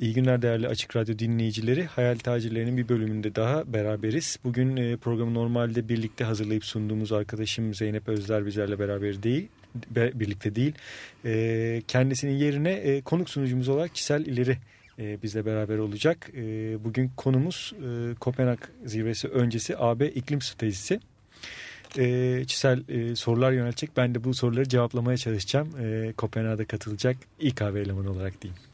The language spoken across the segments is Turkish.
İyi günler değerli Açık Radyo dinleyicileri. Hayal Tacirlerinin bir bölümünde daha beraberiz. Bugün e, programı normalde birlikte hazırlayıp sunduğumuz arkadaşım Zeynep Özler bizlerle beraber değil, birlikte değil. E, kendisinin yerine e, konuk sunucumuz olarak Çisel İleri bizle beraber olacak. Bugün konumuz Kopenhag zirvesi öncesi AB iklim stratejisi. Çisel sorular yöneltecek. Ben de bu soruları cevaplamaya çalışacağım. Kopenhag'da katılacak ilk AB elemanı olarak diyeyim.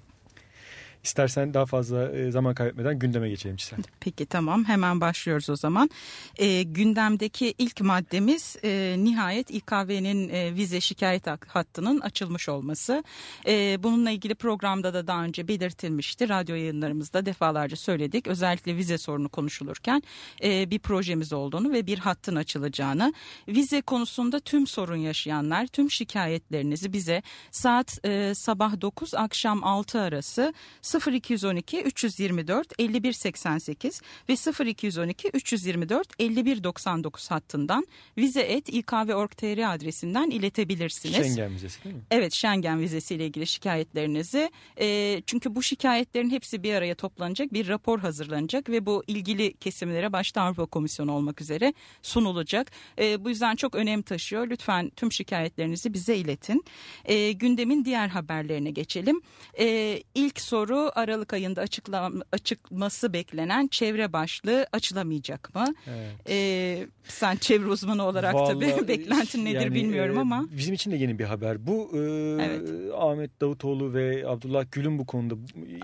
İstersen daha fazla e, zaman kaybetmeden gündeme geçelim Çisel. Peki tamam hemen başlıyoruz o zaman. E, gündemdeki ilk maddemiz e, nihayet İKV'nin e, vize şikayet hattının açılmış olması. E, bununla ilgili programda da daha önce belirtilmişti. Radyo yayınlarımızda defalarca söyledik. Özellikle vize sorunu konuşulurken e, bir projemiz olduğunu ve bir hattın açılacağını. Vize konusunda tüm sorun yaşayanlar tüm şikayetlerinizi bize saat e, sabah 9 akşam 6 arası 0212 324 5188 ve 0212 324 5199 hattından vize.ikv.org.tr adresinden iletebilirsiniz. Schengen vizesi değil mi? Evet Schengen vizesiyle ilgili şikayetlerinizi. E, çünkü bu şikayetlerin hepsi bir araya toplanacak bir rapor hazırlanacak ve bu ilgili kesimlere başta Avrupa Komisyonu olmak üzere sunulacak. E, bu yüzden çok önem taşıyor. Lütfen tüm şikayetlerinizi bize iletin. E, gündemin diğer haberlerine geçelim. E, ilk soru Aralık ayında açıklam açıkması beklenen çevre başlığı açılamayacak mı? Evet. Ee, sen çevre uzmanı olarak Vallahi, tabii beklentin nedir yani, bilmiyorum e, ama. Bizim için de yeni bir haber. Bu e, evet. Ahmet Davutoğlu ve Abdullah Gül'ün bu konuda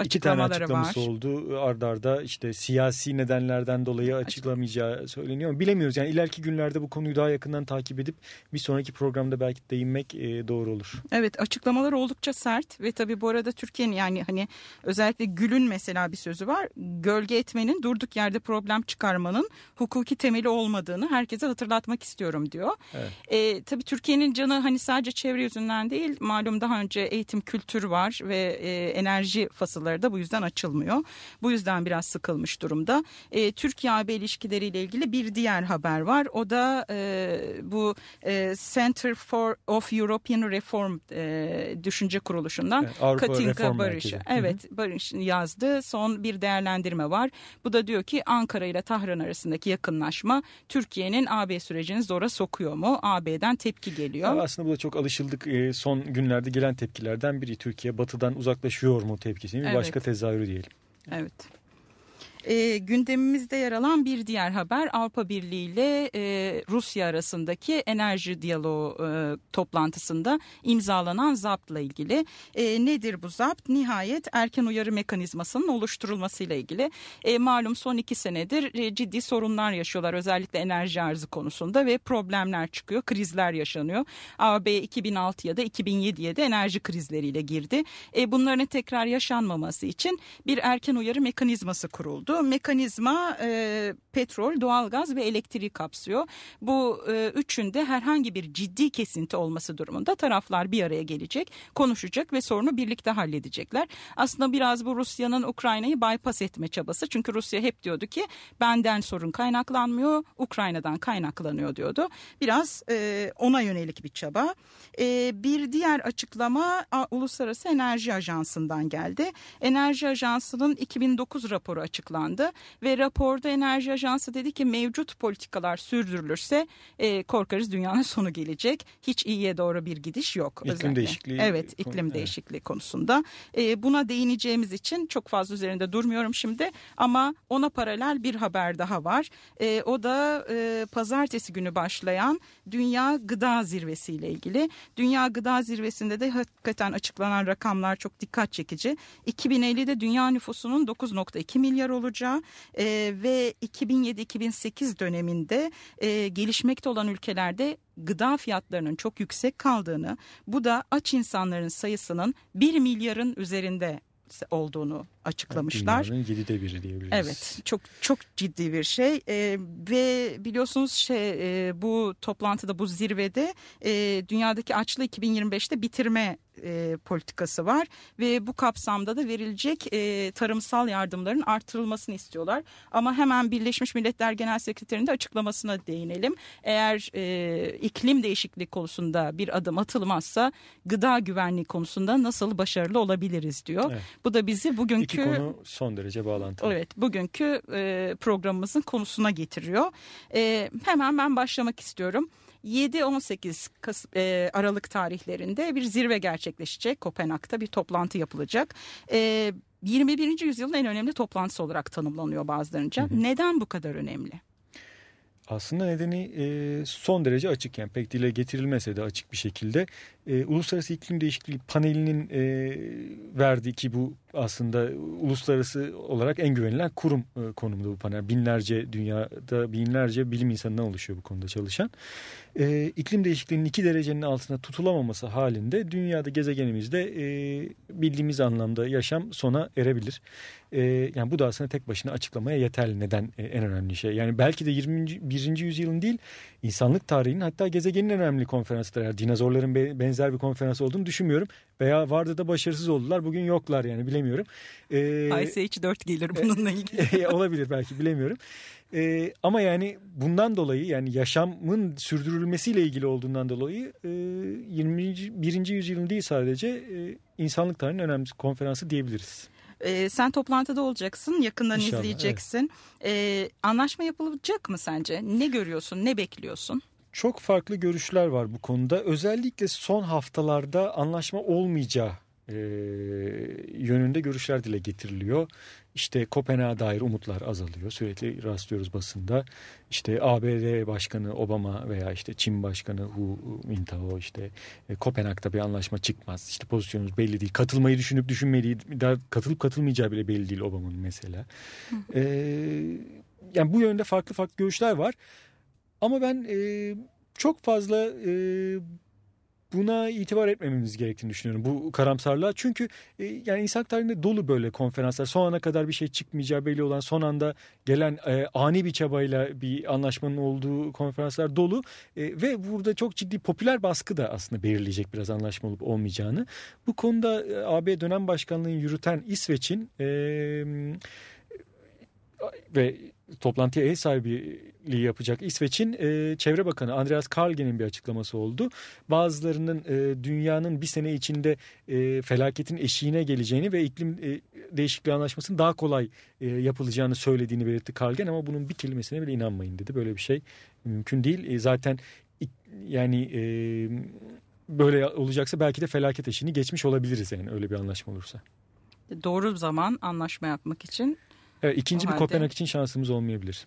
iki tane açıklaması var. oldu. Ardarda işte siyasi nedenlerden dolayı açıklamayacağı söyleniyor. Bilemiyoruz yani ileriki günlerde bu konuyu daha yakından takip edip bir sonraki programda belki değinmek e, doğru olur. Evet açıklamalar oldukça sert ve tabii bu arada Türkiye'nin yani hani Özellikle Gül'ün mesela bir sözü var. Gölge etmenin durduk yerde problem çıkarmanın hukuki temeli olmadığını herkese hatırlatmak istiyorum diyor. Evet. E, tabii Türkiye'nin canı hani sadece çevre yüzünden değil malum daha önce eğitim kültür var ve e, enerji fasılları da bu yüzden açılmıyor. Bu yüzden biraz sıkılmış durumda. E, Türkiye-AB ilişkileriyle ilgili bir diğer haber var. O da e, bu e, Center for of European Reform e, düşünce kuruluşundan evet, Katinka Barış'ı. Evet Barış yazdı. Son bir değerlendirme var. Bu da diyor ki Ankara ile Tahran arasındaki yakınlaşma Türkiye'nin AB sürecini zora sokuyor mu? AB'den tepki geliyor. Ya aslında bu da çok alışıldık. E, son günlerde gelen tepkilerden biri Türkiye batıdan uzaklaşıyor mu tepkisinin evet. başka tezahürü diyelim. Evet. E, gündemimizde yer alan bir diğer haber Avrupa Birliği ile e, Rusya arasındaki enerji diyaloğu e, toplantısında imzalanan zaptla ilgili. E, nedir bu zapt? Nihayet erken uyarı mekanizmasının oluşturulmasıyla ilgili. E, malum son iki senedir e, ciddi sorunlar yaşıyorlar özellikle enerji arzı konusunda ve problemler çıkıyor, krizler yaşanıyor. AB 2006 ya da 2007'ye de enerji krizleriyle girdi. E, bunların tekrar yaşanmaması için bir erken uyarı mekanizması kuruldu oldu. Mekanizma e, petrol, doğalgaz ve elektriği kapsıyor. Bu e, üçünde herhangi bir ciddi kesinti olması durumunda taraflar bir araya gelecek, konuşacak ve sorunu birlikte halledecekler. Aslında biraz bu Rusya'nın Ukrayna'yı bypass etme çabası. Çünkü Rusya hep diyordu ki benden sorun kaynaklanmıyor, Ukrayna'dan kaynaklanıyor diyordu. Biraz e, ona yönelik bir çaba. E, bir diğer açıklama Uluslararası Enerji Ajansı'ndan geldi. Enerji Ajansı'nın 2009 raporu açıklandı açıklandı ve raporda Enerji Ajansı dedi ki mevcut politikalar sürdürülürse e, korkarız dünyanın sonu gelecek. Hiç iyiye doğru bir gidiş yok. İklim özellikle. değişikliği. Evet iklim konu, değişikliği evet. konusunda. E, buna değineceğimiz için çok fazla üzerinde durmuyorum şimdi ama ona paralel bir haber daha var. E, o da e, pazartesi günü başlayan Dünya Gıda Zirvesi ile ilgili. Dünya Gıda Zirvesi'nde de hakikaten açıklanan rakamlar çok dikkat çekici. 2050'de dünya nüfusunun 9.2 milyar olacak olacağı e, ve 2007-2008 döneminde e, gelişmekte olan ülkelerde gıda fiyatlarının çok yüksek kaldığını bu da aç insanların sayısının 1 milyarın üzerinde olduğunu açıklamışlar. Dünyanın yedide biri diyebiliriz. Evet çok çok ciddi bir şey e, ve biliyorsunuz şey e, bu toplantıda bu zirvede e, dünyadaki açlığı 2025'te bitirme e, politikası var ve bu kapsamda da verilecek e, tarımsal yardımların artırılmasını istiyorlar. Ama hemen Birleşmiş Milletler Genel Sekreterinin açıklamasına değinelim. Eğer e, iklim değişikliği konusunda bir adım atılmazsa gıda güvenliği konusunda nasıl başarılı olabiliriz diyor. Evet. Bu da bizi bugünkü... İki konu son derece bağlantılı. Evet bugünkü e, programımızın konusuna getiriyor. E, hemen ben başlamak istiyorum. 7-18 e, Aralık tarihlerinde bir zirve gerçekleşecek. Kopenhag'da bir toplantı yapılacak. E, 21. yüzyılın en önemli toplantısı olarak tanımlanıyor bazılarınca. Hı hı. Neden bu kadar önemli? Aslında nedeni e, son derece açık yani pek dile getirilmese de açık bir şekilde e, Uluslararası İklim Değişikliği panelinin e, verdiği ki bu aslında uluslararası olarak en güvenilen kurum e, konumunda bu panel. Binlerce dünyada binlerce bilim insanından oluşuyor bu konuda çalışan. E, iklim değişikliğinin iki derecenin altına tutulamaması halinde dünyada gezegenimizde e, bildiğimiz anlamda yaşam sona erebilir. E, yani bu da aslında tek başına açıklamaya yeterli neden e, en önemli şey. Yani belki de 21. yüzyılın değil insanlık tarihinin hatta gezegenin en önemli konferansıdır. Yani dinozorların benzer bir konferans olduğunu düşünmüyorum. Veya vardı da başarısız oldular. Bugün yoklar yani bilemiyorum. Ee, ICH 4 gelir bununla ilgili. olabilir belki bilemiyorum. Ee, ama yani bundan dolayı yani yaşamın sürdürülmesiyle ilgili olduğundan dolayı e, 21. yüzyılın değil sadece e, insanlık tarihinin önemli konferansı diyebiliriz. Ee, sen toplantıda olacaksın, yakından İnşallah, izleyeceksin. Evet. Ee, anlaşma yapılacak mı sence? Ne görüyorsun, ne bekliyorsun? Çok farklı görüşler var bu konuda. Özellikle son haftalarda anlaşma olmayacağı e, yönünde görüşler dile getiriliyor. İşte Kopenhag'a dair umutlar azalıyor. Sürekli rastlıyoruz basında. İşte ABD Başkanı Obama veya işte Çin Başkanı Hu Jintao işte e, Kopenhag'da bir anlaşma çıkmaz. İşte pozisyonumuz belli değil. Katılmayı düşünüp düşünmediği, daha katılıp katılmayacağı bile belli değil Obama'nın mesela. Ee, yani bu yönde farklı farklı görüşler var. Ama ben e, çok fazla e, buna itibar etmememiz gerektiğini düşünüyorum bu karamsarlığa. Çünkü e, yani insan tarihinde dolu böyle konferanslar. Son ana kadar bir şey çıkmayacağı belli olan son anda gelen e, ani bir çabayla bir anlaşmanın olduğu konferanslar dolu. E, ve burada çok ciddi popüler baskı da aslında belirleyecek biraz anlaşma olup olmayacağını. Bu konuda e, AB dönem başkanlığını yürüten İsveç'in e, ve toplantıya ev sahipliği yapacak İsveç'in e, Çevre Bakanı Andreas Karlgen'in bir açıklaması oldu. Bazılarının e, dünyanın bir sene içinde e, felaketin eşiğine geleceğini ve iklim e, değişikliği anlaşmasının daha kolay e, yapılacağını söylediğini belirtti Karlgen ama bunun bir kelimesine bile inanmayın dedi. Böyle bir şey mümkün değil. E, zaten yani e, böyle olacaksa belki de felaket eşiğini geçmiş olabiliriz yani öyle bir anlaşma olursa. Doğru zaman anlaşma yapmak için Evet, ikinci o bir halde... Kopenhag için şansımız olmayabilir.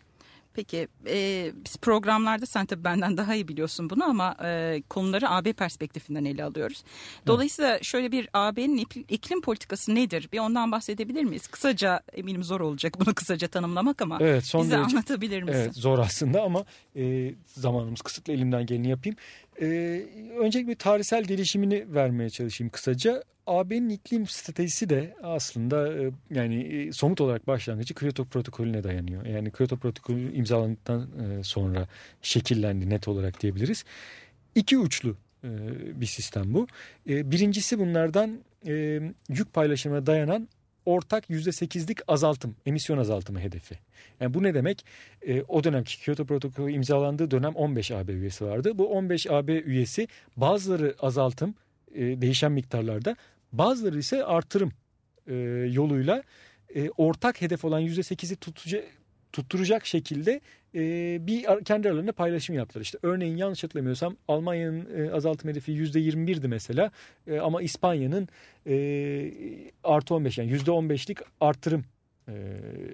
Peki e, biz programlarda sen tabii benden daha iyi biliyorsun bunu ama e, konuları AB perspektifinden ele alıyoruz. Dolayısıyla evet. şöyle bir AB'nin iklim politikası nedir? Bir ondan bahsedebilir miyiz? Kısaca eminim zor olacak bunu kısaca tanımlamak ama evet, son bize derece, anlatabilir misin? Evet zor aslında ama e, zamanımız kısıtlı elimden geleni yapayım. E, öncelikle bir tarihsel gelişimini vermeye çalışayım kısaca. AB'nin iklim stratejisi de aslında e, yani e, somut olarak başlangıcı Kyoto protokolüne dayanıyor. Yani Kyoto protokolü imzalandıktan e, sonra şekillendi net olarak diyebiliriz. İki uçlu bir sistem bu. Birincisi bunlardan yük paylaşımına dayanan ortak %8'lik azaltım, emisyon azaltımı hedefi. Yani bu ne demek? o dönemki Kyoto protokolü imzalandığı dönem 15 AB üyesi vardı. Bu 15 AB üyesi bazıları azaltım, değişen miktarlarda Bazıları ise artırım e, yoluyla e, ortak hedef olan %8'i tutacak tutturacak şekilde e, bir kendi aralarında paylaşım yaptılar. İşte örneğin yanlış hatırlamıyorsam Almanya'nın e, azaltım hedefi %21'di mesela e, ama İspanya'nın e, artı 15 yani %15'lik artırım e,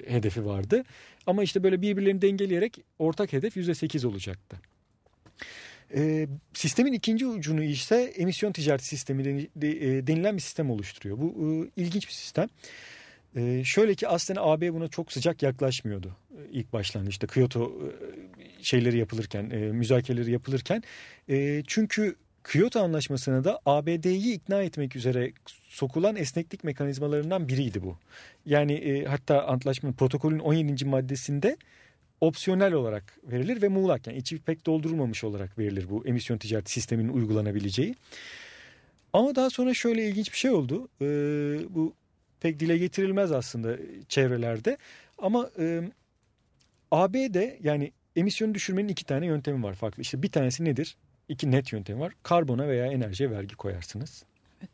hedefi vardı. Ama işte böyle birbirlerini dengeleyerek ortak hedef %8 olacaktı. E, sistemin ikinci ucunu ise emisyon ticareti sistemi e, denilen bir sistem oluşturuyor. Bu e, ilginç bir sistem. E, şöyle ki aslında AB buna çok sıcak yaklaşmıyordu e, ilk başlangıçta Kyoto e, şeyleri yapılırken, e, müzakereleri yapılırken. E, çünkü Kyoto Anlaşması'na da ABD'yi ikna etmek üzere sokulan esneklik mekanizmalarından biriydi bu. Yani e, hatta antlaşmanın protokolün 17. maddesinde opsiyonel olarak verilir ve muğlak yani içi pek doldurulmamış olarak verilir bu emisyon ticareti sisteminin uygulanabileceği. Ama daha sonra şöyle ilginç bir şey oldu. Ee, bu pek dile getirilmez aslında çevrelerde. Ama e, ABD yani emisyonu düşürmenin iki tane yöntemi var farklı. İşte bir tanesi nedir? İki net yöntemi var. Karbona veya enerjiye vergi koyarsınız. Evet.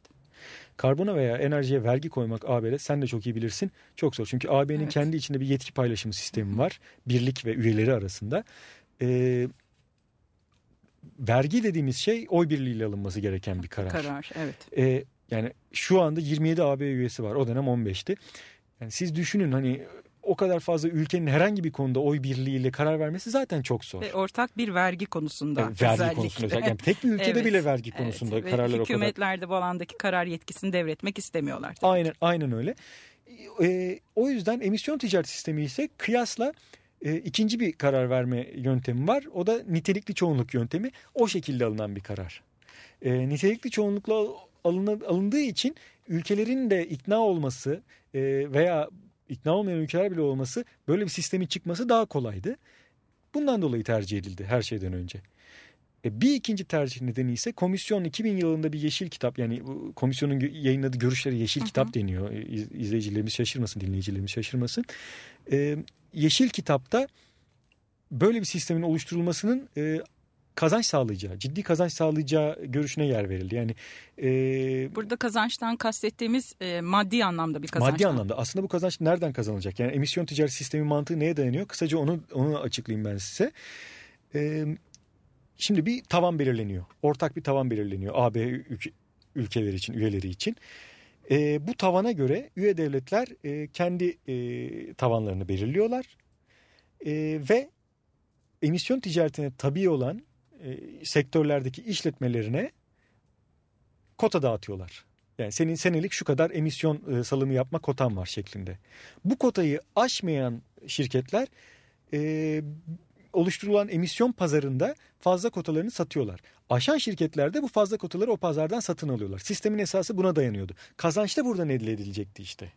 Karbona veya enerjiye vergi koymak AB'de sen de çok iyi bilirsin. Çok zor. Çünkü AB'nin evet. kendi içinde bir yetki paylaşımı sistemi var. Birlik ve üyeleri arasında. Ee, vergi dediğimiz şey oy birliğiyle alınması gereken bir karar. Karar evet. Ee, yani şu anda 27 AB üyesi var. O dönem 15'ti. Yani siz düşünün hani o kadar fazla ülkenin herhangi bir konuda oy birliğiyle karar vermesi zaten çok zor. Ve ortak bir vergi konusunda yani vergi özellikle. konusunda özellikle. Yani tek bir ülkede evet, bile vergi konusunda evet. kararlar Ve hükümetler de bu alandaki karar yetkisini devretmek istemiyorlar. Tabii. Aynen aynen öyle. Ee, o yüzden emisyon ticaret sistemi ise kıyasla e, ikinci bir karar verme yöntemi var. O da nitelikli çoğunluk yöntemi. O şekilde alınan bir karar. E, nitelikli çoğunlukla alındığı için ülkelerin de ikna olması e, veya ikna olmayan ülkeler bile olması böyle bir sistemin çıkması daha kolaydı. Bundan dolayı tercih edildi her şeyden önce. E, bir ikinci tercih nedeni ise komisyon 2000 yılında bir yeşil kitap yani komisyonun yayınladığı görüşleri yeşil hı hı. kitap deniyor. E, izleyicilerimiz şaşırmasın, dinleyicilerimiz şaşırmasın. Ee, yeşil kitapta böyle bir sistemin oluşturulmasının e, kazanç sağlayacağı, ciddi kazanç sağlayacağı görüşüne yer verildi. Yani e, burada kazançtan kastettiğimiz e, maddi anlamda bir kazanç. Maddi anlamda. Aslında bu kazanç nereden kazanılacak? Yani emisyon ticaret sistemi mantığı neye dayanıyor? Kısaca onu onu açıklayayım ben size. E, şimdi bir tavan belirleniyor. Ortak bir tavan belirleniyor AB ülke, ülkeleri için, üyeleri için. E, bu tavana göre üye devletler e, kendi e, tavanlarını belirliyorlar e, ve emisyon ticaretine tabi olan e, sektörlerdeki işletmelerine kota dağıtıyorlar. Yani senin senelik şu kadar emisyon e, salımı yapma kotan var şeklinde. Bu kotayı aşmayan şirketler e, oluşturulan emisyon pazarında fazla kotalarını satıyorlar. Aşan şirketler de bu fazla kotaları o pazardan satın alıyorlar. Sistemin esası buna dayanıyordu. Kazanç da buradan elde edilecekti işte.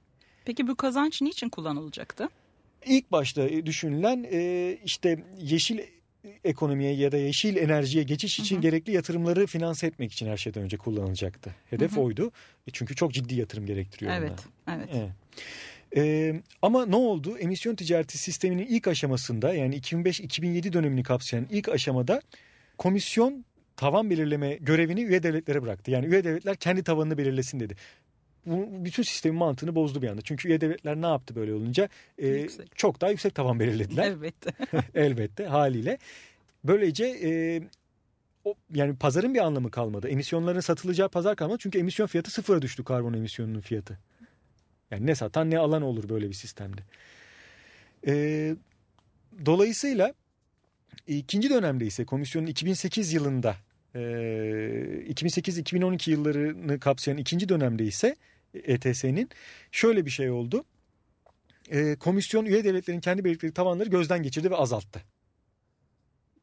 Peki bu kazanç niçin kullanılacaktı? İlk başta düşünülen işte yeşil ekonomiye ya da yeşil enerjiye geçiş için hı hı. gerekli yatırımları finanse etmek için her şeyden önce kullanılacaktı. Hedef hı hı. oydu. E çünkü çok ciddi yatırım gerektiriyor. Evet, evet. Ee, ama ne oldu? Emisyon ticareti sisteminin ilk aşamasında yani 2005-2007 dönemini kapsayan ilk aşamada komisyon tavan belirleme görevini üye devletlere bıraktı. Yani üye devletler kendi tavanını belirlesin dedi. Bu bütün sistemin mantığını bozdu bir anda. Çünkü üye devletler ne yaptı böyle olunca? Ee, çok daha yüksek tavan belirlediler. Elbette. Elbette haliyle. Böylece e, o, yani pazarın bir anlamı kalmadı. Emisyonların satılacağı pazar kalmadı. Çünkü emisyon fiyatı sıfıra düştü karbon emisyonunun fiyatı. Yani ne satan ne alan olur böyle bir sistemde. E, dolayısıyla ikinci dönemde ise komisyonun 2008 yılında e, 2008-2012 yıllarını kapsayan ikinci dönemde ise ETS'nin şöyle bir şey oldu. E, komisyon üye devletlerin kendi belirttikleri tavanları gözden geçirdi ve azalttı.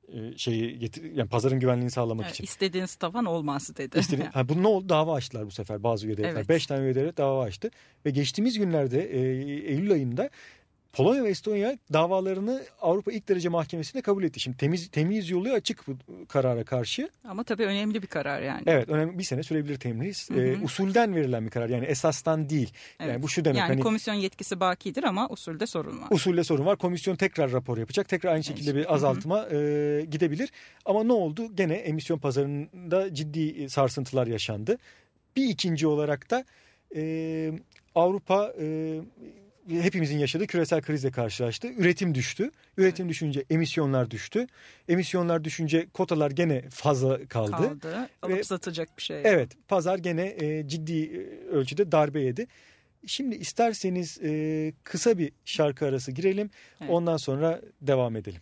E, şeyi getir, yani pazarın güvenliğini sağlamak evet, için. İstediğiniz tavan olmaz dedi. İstediğin, ha, bu ne oldu? Dava açtılar bu sefer bazı üye devletler. Evet. Beş tane üye devlet dava açtı. Ve geçtiğimiz günlerde e, Eylül ayında Polonya ve Estonya davalarını Avrupa İlk Derece Mahkemesi'ne kabul etti. Şimdi temiz temiz yolu açık bu karara karşı. Ama tabii önemli bir karar yani. Evet, önemli bir sene sürebilir temyiz. Ee, usulden verilen bir karar yani esastan değil. Evet. Yani bu şu demek yani hani komisyon yetkisi bakidir ama usulde sorun var. Usulde sorun var. Komisyon tekrar rapor yapacak. Tekrar aynı şekilde bir azaltıma e, gidebilir. Ama ne oldu? Gene emisyon pazarında ciddi sarsıntılar yaşandı. Bir ikinci olarak da e, Avrupa e, hepimizin yaşadığı küresel krizle karşılaştı. Üretim düştü. Üretim evet. düşünce emisyonlar düştü. Emisyonlar düşünce kotalar gene fazla kaldı. Kaldı. Alıp Ve, satacak bir şey. Evet. Pazar gene e, ciddi e, ölçüde darbe yedi. Şimdi isterseniz e, kısa bir şarkı arası girelim. Evet. Ondan sonra devam edelim.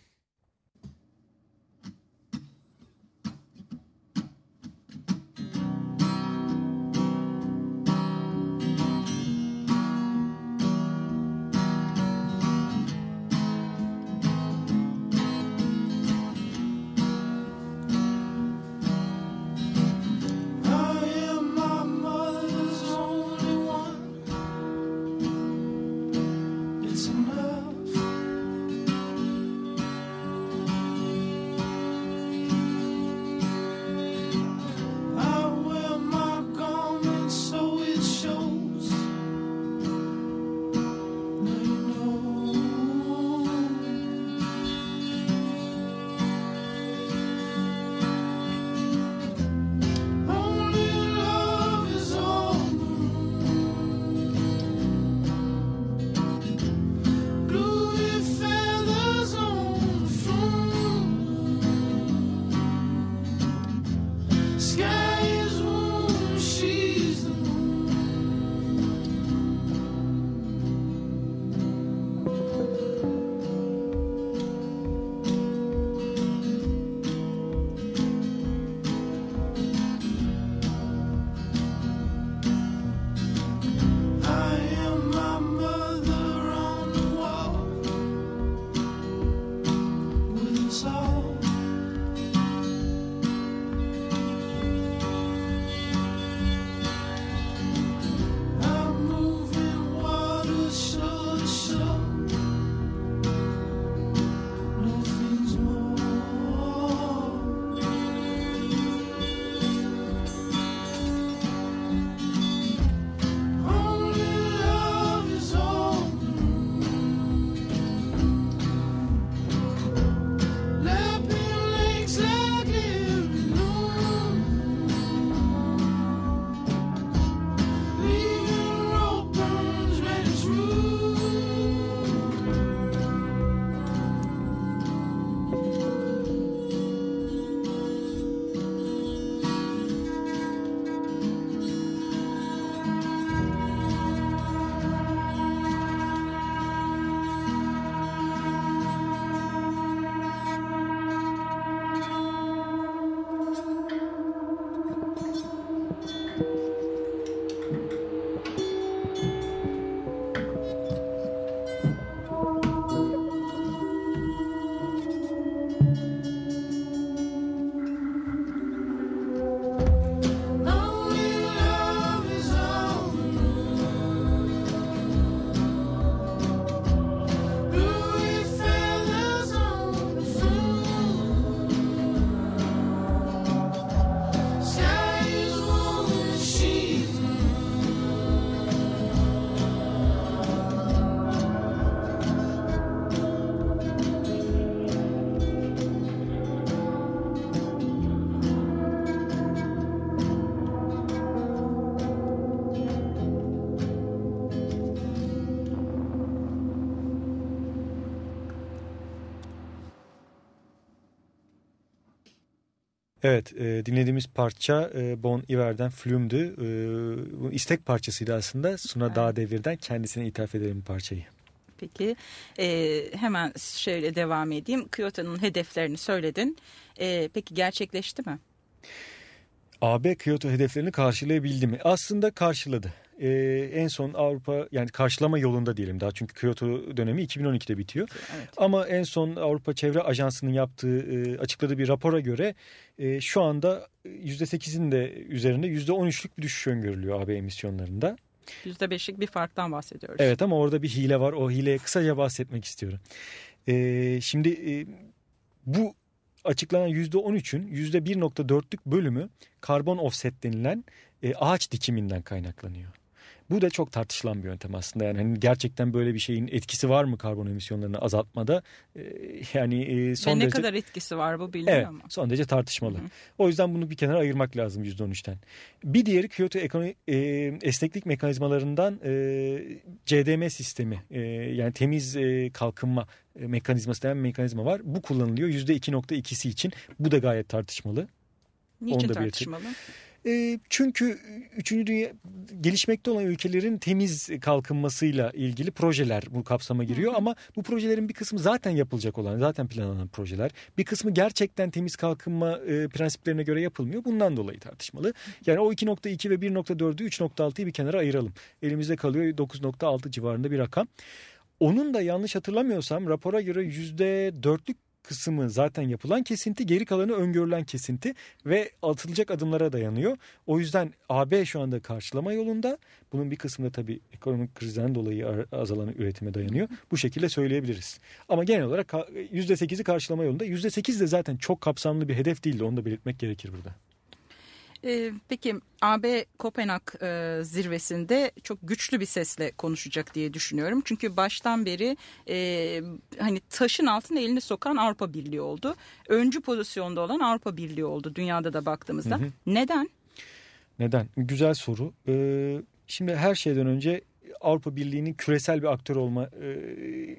Evet e, dinlediğimiz parça e, Bon Iver'den Flume'dü. E, bu istek parçasıydı aslında. Suna Evet. Dağ Devir'den kendisine ithaf edelim parçayı. Peki e, hemen şöyle devam edeyim. Kyoto'nun hedeflerini söyledin. E, peki gerçekleşti mi? AB Kyoto hedeflerini karşılayabildi mi? Aslında karşıladı. Ee, en son Avrupa yani karşılama yolunda diyelim daha çünkü Kyoto dönemi 2012'de bitiyor. Evet. Ama en son Avrupa Çevre Ajansı'nın yaptığı e, açıkladığı bir rapora göre e, şu anda %8'in de üzerinde %13'lük bir düşüş öngörülüyor AB emisyonlarında. %5'lik bir farktan bahsediyoruz. Evet ama orada bir hile var. O hileye kısaca bahsetmek istiyorum. Ee, şimdi e, bu açıklanan %13'ün %1.4'lük bölümü karbon offset denilen e, ağaç dikiminden kaynaklanıyor. Bu da çok tartışılan bir yöntem aslında. Yani hani gerçekten böyle bir şeyin etkisi var mı karbon emisyonlarını azaltmada? Ee, yani e, son Ve ne derece... kadar etkisi var bu bilmiyorum Evet ama. son derece tartışmalı. Hı. O yüzden bunu bir kenara ayırmak lazım %13'ten. Bir diğeri Kyoto ekonomi, e, esneklik mekanizmalarından e, CDM sistemi e, yani temiz e, kalkınma e, mekanizması denen mekanizma var. Bu kullanılıyor %2.2'si için. Bu da gayet tartışmalı. Niçin Onu da tartışmalı? E, çünkü 3. dünya gelişmekte olan ülkelerin temiz kalkınmasıyla ilgili projeler bu kapsama giriyor ama bu projelerin bir kısmı zaten yapılacak olan, zaten planlanan projeler. Bir kısmı gerçekten temiz kalkınma e, prensiplerine göre yapılmıyor. Bundan dolayı tartışmalı. Yani o 2.2 ve 1.4'ü 3.6'yı bir kenara ayıralım. Elimizde kalıyor 9.6 civarında bir rakam. Onun da yanlış hatırlamıyorsam rapora göre %4'lük kısmı zaten yapılan kesinti, geri kalanı öngörülen kesinti ve atılacak adımlara dayanıyor. O yüzden AB şu anda karşılama yolunda. Bunun bir kısmı da tabii ekonomik krizden dolayı azalan üretime dayanıyor. Bu şekilde söyleyebiliriz. Ama genel olarak ka- %8'i karşılama yolunda. %8 de zaten çok kapsamlı bir hedef değildi. Onu da belirtmek gerekir burada. Ee, peki AB Kopenhag e, zirvesinde çok güçlü bir sesle konuşacak diye düşünüyorum. Çünkü baştan beri e, hani taşın altına elini sokan Avrupa Birliği oldu. Öncü pozisyonda olan Avrupa Birliği oldu dünyada da baktığımızda. Hı hı. Neden? Neden? Güzel soru. Ee, şimdi her şeyden önce Avrupa Birliği'nin küresel bir aktör olma e,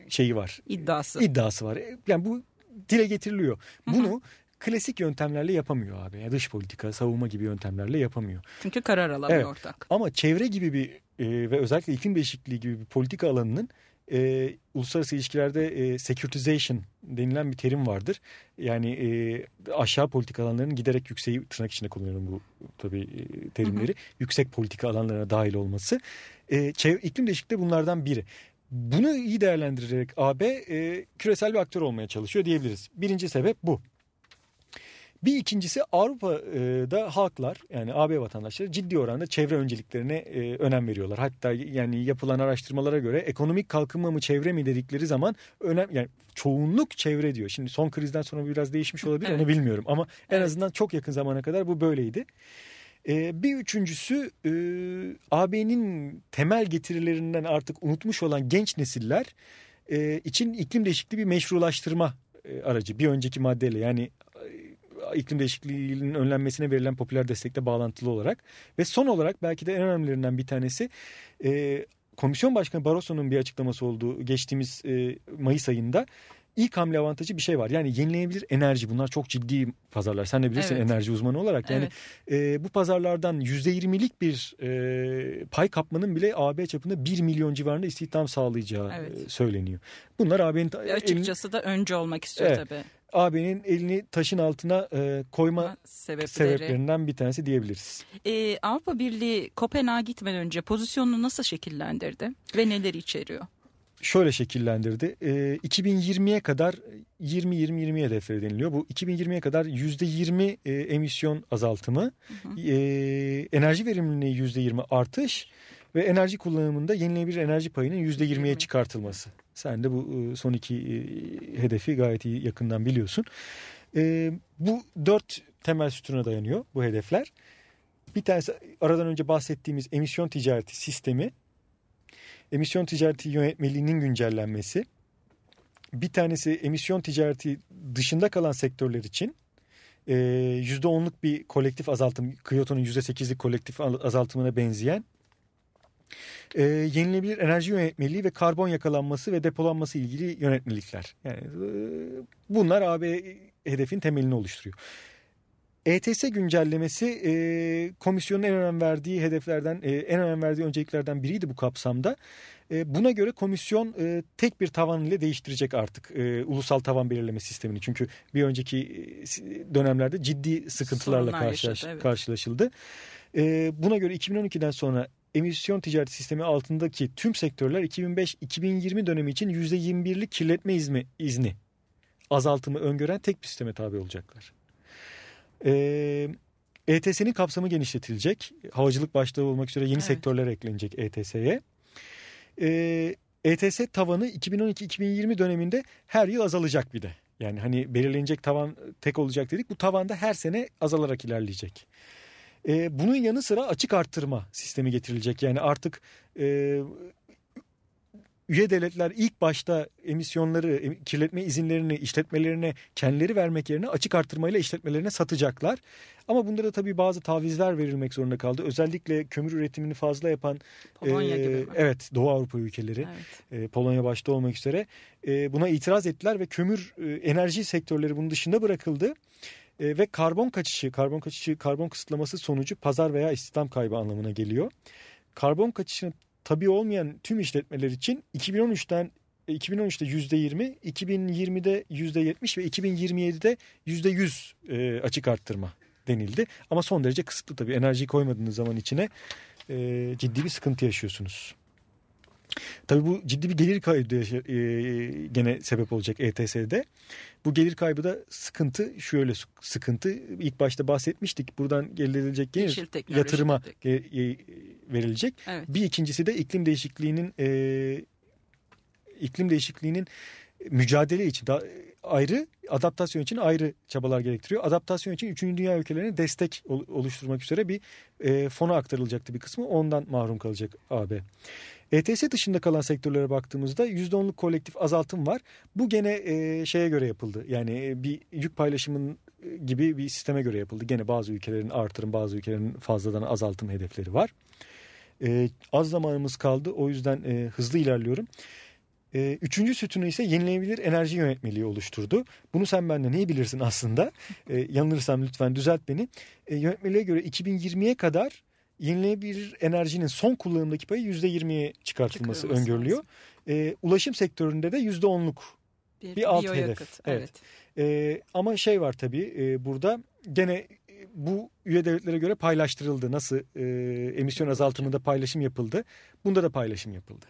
şeyi var. İddiası. iddiası var. Yani bu dile getiriliyor. Bunu klasik yöntemlerle yapamıyor abi. Yani dış politika, savunma gibi yöntemlerle yapamıyor. Çünkü karar alamıyor Evet. ortak. Ama çevre gibi bir e, ve özellikle iklim değişikliği gibi bir politika alanının e, uluslararası ilişkilerde e, securitization denilen bir terim vardır. Yani e, aşağı politika alanlarının giderek yükseği tırnak içinde kullanıyorum bu tabii e, terimleri. Yüksek politika alanlarına dahil olması. E, çev- iklim değişikliği bunlardan biri. Bunu iyi değerlendirerek AB e, küresel bir aktör olmaya çalışıyor diyebiliriz. Birinci sebep bu. Bir ikincisi Avrupa'da halklar yani AB vatandaşları ciddi oranda çevre önceliklerine e, önem veriyorlar. Hatta yani yapılan araştırmalara göre ekonomik kalkınma mı çevre mi dedikleri zaman önem yani çoğunluk çevre diyor. Şimdi son krizden sonra biraz değişmiş olabilir Evet. onu bilmiyorum ama en Evet. azından çok yakın zamana kadar bu böyleydi. E, bir üçüncüsü e, AB'nin temel getirilerinden artık unutmuş olan genç nesiller e, için iklim değişikliği bir meşrulaştırma aracı. Bir önceki maddeyle yani iklim değişikliğinin önlenmesine verilen popüler destekle bağlantılı olarak ve son olarak belki de en önemlilerinden bir tanesi e, Komisyon Başkanı Barroso'nun bir açıklaması olduğu geçtiğimiz e, Mayıs ayında ilk hamle avantajı bir şey var. Yani yenilenebilir enerji bunlar çok ciddi pazarlar. Sen de bilirsin Evet. enerji uzmanı olarak. Yani Evet. e, bu pazarlardan %20'lik bir e, pay kapmanın bile AB çapında 1 milyon civarında istihdam sağlayacağı Evet. e, söyleniyor. Bunlar AB'nin Ve elini, Açıkçası da önce olmak istiyor Evet. tabii. AB'nin elini taşın altına e, koyma Sebepleri. sebeplerinden bir tanesi diyebiliriz. Ee, Avrupa Birliği Kopenhag'a gitmeden önce pozisyonunu nasıl şekillendirdi ve neler içeriyor? Şöyle şekillendirdi. E, 2020'ye kadar 20-20-20 hedefleri deniliyor. Bu 2020'ye kadar %20 e, emisyon azaltımı, e, enerji verimliliği %20 artış ve enerji kullanımında yenilenebilir enerji payının %20'ye %20. çıkartılması. Sen de bu e, son iki e, hedefi gayet iyi yakından biliyorsun. E, bu dört temel sütuna dayanıyor bu hedefler. Bir tanesi aradan önce bahsettiğimiz emisyon ticareti sistemi, emisyon ticareti yönetmeliğinin güncellenmesi, bir tanesi emisyon ticareti dışında kalan sektörler için e, %10'luk bir kolektif azaltım, Kyoto'nun %8'lik kolektif azaltımına benzeyen e, yenilenebilir enerji yönetmeliği ve karbon yakalanması ve depolanması ilgili yönetmelikler. Yani e, bunlar AB hedefin temelini oluşturuyor. ETS güncellemesi e, komisyonun en önem verdiği hedeflerden, e, en önem verdiği önceliklerden biriydi bu kapsamda. E, buna göre komisyon e, tek bir tavan ile değiştirecek artık e, ulusal tavan belirleme sistemini. Çünkü bir önceki e, dönemlerde ciddi sıkıntılarla Sorunlar karşılaş, yaşadı, evet. karşılaşıldı. E, buna göre 2012'den sonra emisyon ticaret sistemi altındaki tüm sektörler 2005-2020 dönemi için %21'lik kirletme izni, izni azaltımı öngören tek bir sisteme tabi olacaklar. Ee, ETS'nin kapsamı genişletilecek. Havacılık başta olmak üzere yeni Evet. sektörler eklenecek ETS'ye. Ee, ETS tavanı 2012-2020 döneminde her yıl azalacak bir de. Yani hani belirlenecek tavan tek olacak dedik. Bu tavanda her sene azalarak ilerleyecek. Ee, bunun yanı sıra açık arttırma sistemi getirilecek. Yani artık e, üye devletler ilk başta emisyonları, em- kirletme izinlerini işletmelerine kendileri vermek yerine açık arttırmayla işletmelerine satacaklar. Ama bunda da tabii bazı tavizler verilmek zorunda kaldı. Özellikle kömür üretimini fazla yapan Polonya e, gibi evet Doğu Avrupa ülkeleri Evet. e, Polonya başta olmak üzere e, buna itiraz ettiler ve kömür e, enerji sektörleri bunun dışında bırakıldı. E, ve karbon kaçışı, karbon kaçışı, karbon kısıtlaması sonucu pazar veya istihdam kaybı anlamına geliyor. Karbon kaçışına tabi olmayan tüm işletmeler için 2013'ten e, 2013'te %20, 2020'de %70 ve 2027'de %100 e, açık arttırma denildi. Ama son derece kısıtlı tabii. Enerjiyi koymadığınız zaman içine e, ciddi bir sıkıntı yaşıyorsunuz. Tabii bu ciddi bir gelir kaybı e, gene sebep olacak ETS'de. Bu gelir kaybı da sıkıntı şöyle sık- sıkıntı. İlk başta bahsetmiştik. Buradan elde edilecek gelir yatırıma e, e, verilecek. Evet. Bir ikincisi de iklim değişikliğinin e, iklim değişikliğinin mücadele için daha ayrı, adaptasyon için ayrı çabalar gerektiriyor. Adaptasyon için 3. Dünya ülkelerine destek ol- oluşturmak üzere bir e, fona aktarılacaktı bir kısmı. Ondan mahrum kalacak AB. ETS dışında kalan sektörlere baktığımızda %10'luk kolektif azaltım var. Bu gene e, şeye göre yapıldı. Yani e, bir yük paylaşımın e, gibi bir sisteme göre yapıldı. Gene bazı ülkelerin artırım, bazı ülkelerin fazladan azaltım hedefleri var. E, az zamanımız kaldı. O yüzden e, hızlı ilerliyorum. E, üçüncü sütunu ise yenilenebilir enerji yönetmeliği oluşturdu. Bunu sen benden iyi bilirsin aslında. E, yanılırsam lütfen düzelt beni. E, yönetmeliğe göre 2020'ye kadar yenilenebilir enerjinin son kullanımdaki payı %20'ye çıkartılması Çıkarılması öngörülüyor. E, ulaşım sektöründe de %10'luk bir alt biyoyakıt, hedef, Evet. evet. E, ama şey var tabii e, burada gene e, bu üye devletlere göre paylaştırıldı. Nasıl e, emisyon azaltımında paylaşım yapıldı. Bunda da paylaşım yapıldı.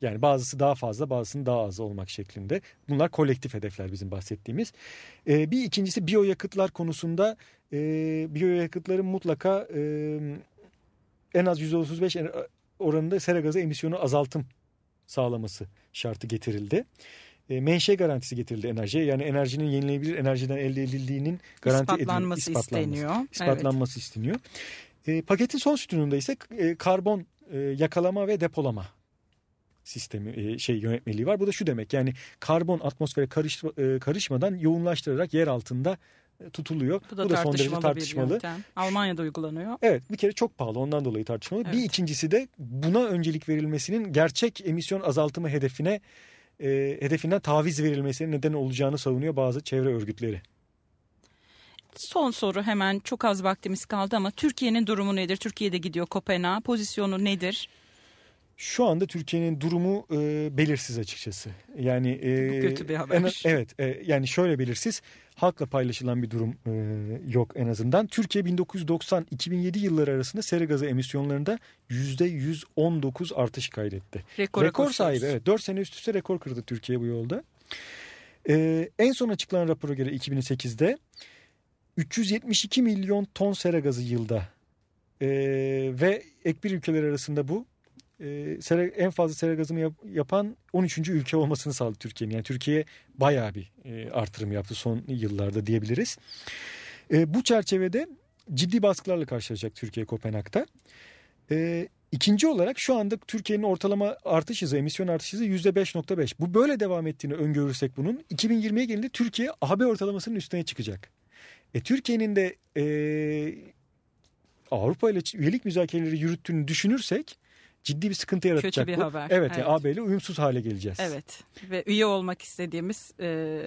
Yani bazısı daha fazla bazısının daha az olmak şeklinde. Bunlar kolektif hedefler bizim bahsettiğimiz. E, bir ikincisi biyoyakıtlar konusunda e, biyoyakıtların mutlaka e, en az %35 en- oranında sera gazı emisyonu azaltım sağlaması şartı getirildi. E, menşe garantisi getirildi enerjiye. Yani enerjinin yenilenebilir enerjiden elde edildiğinin garanti edilmesi, ispatlanması isteniyor. ispatlanması isteniyor. E, paketin son sütununda ise e, karbon e, yakalama ve depolama sistemi e, şey yönetmeliği var. Bu da şu demek yani karbon atmosfere karış, e, karışmadan yoğunlaştırarak yer altında e, tutuluyor. Evet. Bu da, son derece tartışmalı, bir. Almanya'da uygulanıyor. Evet bir kere çok pahalı ondan dolayı tartışmalı. Evet. Bir ikincisi de buna öncelik verilmesinin gerçek emisyon azaltımı hedefine e, hedefinden taviz verilmesine neden olacağını savunuyor bazı çevre örgütleri. Son soru hemen çok az vaktimiz kaldı ama Türkiye'nin durumu nedir? Türkiye'de gidiyor Kopenhag. Pozisyonu nedir? Şu anda Türkiye'nin durumu e, belirsiz açıkçası. Yani e, Bu kötü bir haber. en- evet, e, yani şöyle belirsiz. Halkla paylaşılan bir durum e, yok en azından. Türkiye 1990-2007 yılları arasında sera gazı emisyonlarında %119 artış kaydetti. Rekora rekor koşuyoruz. sahibi evet 4 sene üst üste rekor kırdı Türkiye bu yolda. Ee, en son açıklanan rapora göre 2008'de 372 milyon ton sera gazı yılda Ee, ve ek bir ülkeler arasında bu e, en fazla sera gazını yap- yapan 13. ülke olmasını sağladı Türkiye'nin. Yani Türkiye bayağı bir e, artırım yaptı son yıllarda diyebiliriz. E, bu çerçevede ciddi baskılarla karşılaşacak Türkiye Kopenhag'da. E, İkinci olarak şu anda Türkiye'nin ortalama artış hızı, emisyon artış hızı %5.5. Bu böyle devam ettiğini öngörürsek bunun 2020'ye gelince Türkiye AB ortalamasının üstüne çıkacak. E, Türkiye'nin de e, Avrupa ile üyelik müzakereleri yürüttüğünü düşünürsek ciddi bir sıkıntı yaratacak bir bu. haber. Evet, Evet. Yani AB ile uyumsuz hale geleceğiz. Evet ve üye olmak istediğimiz e,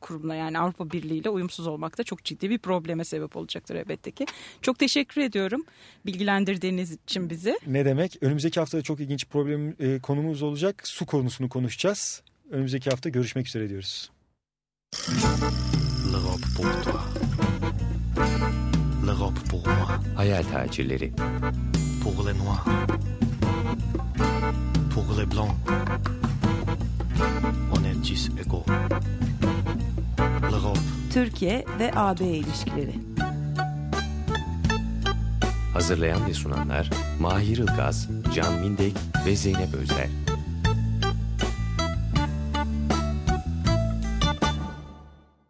kurumla yani Avrupa Birliği ile uyumsuz olmak da çok ciddi bir probleme sebep olacaktır elbette ki. Çok teşekkür ediyorum bilgilendirdiğiniz için bizi. Ne demek? Önümüzdeki hafta da çok ilginç problem e, konumuz olacak. Su konusunu konuşacağız. Önümüzdeki hafta görüşmek üzere diyoruz. L'Europe pour toi. L'Europe pour moi. Hayal tacirleri. Pour les noirs. Pour les blancs. On est tous égaux. L'Europe. Türkiye ve AB ilişkileri. Hazırlayan ve sunanlar Mahir Ilgaz, Can Mindek ve Zeynep Özler.